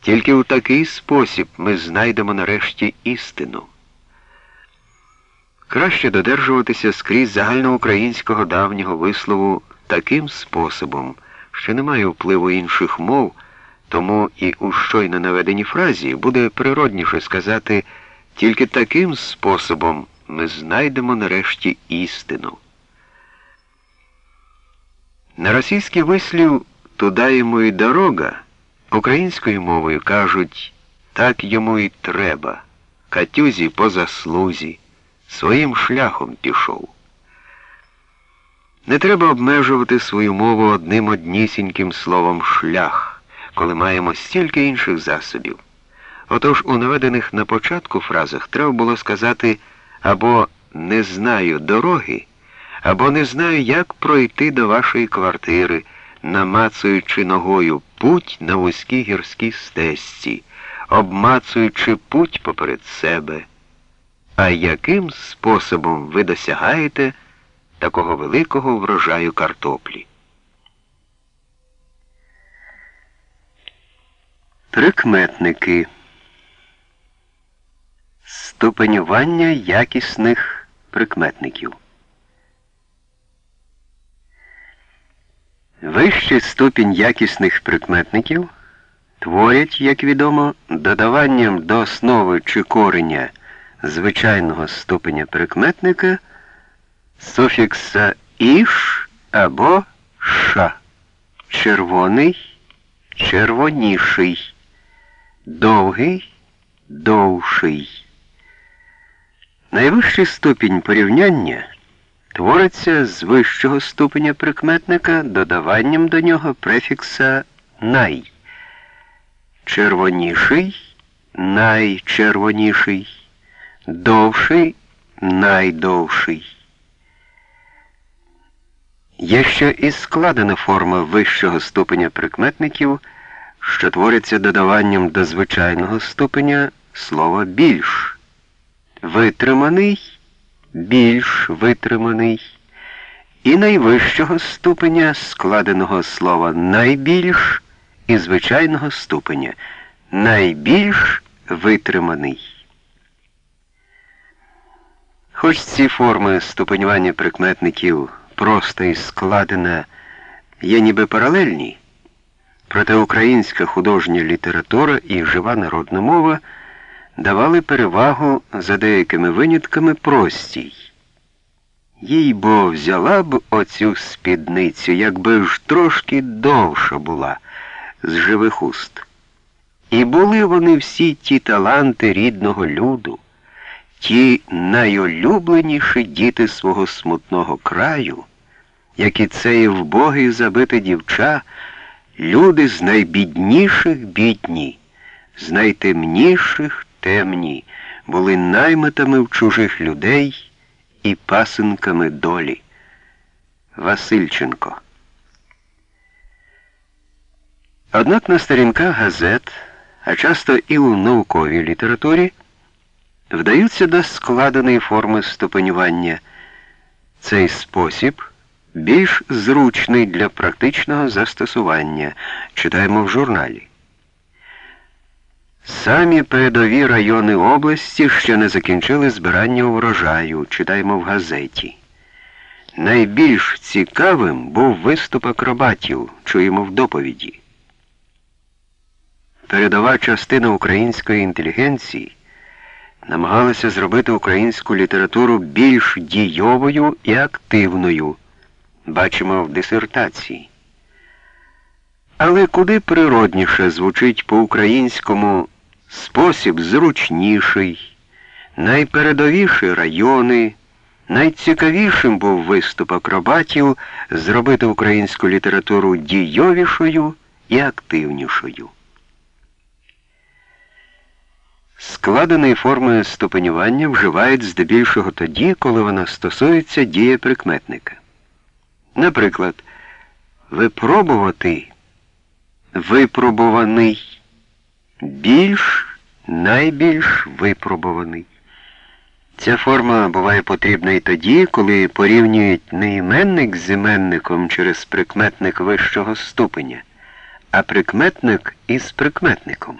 Тільки у такий спосіб ми знайдемо нарешті істину. Краще додержуватися скрізь загальноукраїнського давнього вислову таким способом, що немає впливу інших мов, тому і у щойно наведеній фразі буде природніше сказати тільки таким способом ми знайдемо нарешті істину. На російський вислів «туда йому і дорога українською мовою кажуть так йому і треба, катюзі по заслузі, своїм шляхом пішов. Не треба обмежувати свою мову одним однісіньким словом шлях, коли маємо стільки інших засобів. Отож у наведених на початку фразах треба було сказати або не знаю дороги, або не знаю, як пройти до вашої квартири, намацуючи ногою путь на вузькій гірській стежці, обмацуючи путь поперед себе. А яким способом ви досягаєте такого великого врожаю картоплі? Прикметники Ступенювання якісних прикметників. Вищий ступінь якісних прикметників творять, як відомо, додаванням до основи чи кореня звичайного ступеня прикметника суфікса іш або ша, червоний, червоніший, довгий, довший. Найвищий ступінь порівняння твориться з вищого ступеня прикметника додаванням до нього префікса най. Червоніший, найчервоніший, довший, найдовший. Є ще і складена форма вищого ступеня прикметників, що твориться додаванням до звичайного ступеня слова більш. Витриманий більш витриманий, і найвищого ступеня складеного слова найбільш і звичайного ступеня найбільш витриманий. Хоч ці форми ступенювання прикметників просто і складена є ніби паралельні, проте українська художня література і жива народна мова давали перевагу за деякими винятками простій. Їй бо взяла б оцю спідницю, якби ж трошки довша була з живих уст. І були вони всі ті таланти рідного люду, ті найулюбленіші діти свого смутного краю, як і цей вбогий забите дівча, люди з найбідніших бідні, з найтемніших темні, були наймитами в чужих людей і пасинками долі. Васильченко. Однак на сторінках газет, а часто і у науковій літературі, вдаються до складеної форми ступенювання. Цей спосіб більш зручний для практичного застосування, читаємо в журналі. Самі передові райони області ще не закінчили збирання урожаю, читаємо в газеті. Найбільш цікавим був виступ акробатів, чуємо в доповіді. Передова частина української інтелігенції намагалася зробити українську літературу більш дійовою і активною, бачимо в дисертації. Але куди природніше звучить по-українському спосіб зручніший, найпередовіші райони, найцікавішим був виступ акробатів зробити українську літературу дійовішою і активнішою. Складеної форми ступенювання вживають здебільшого тоді, коли вона стосується дієприкметника. Наприклад, випробувати випробуваний, більш найбільш випробуваний. Ця форма буває потрібна і тоді, коли порівнюють не іменник з іменником через прикметник вищого ступеня, а прикметник із прикметником.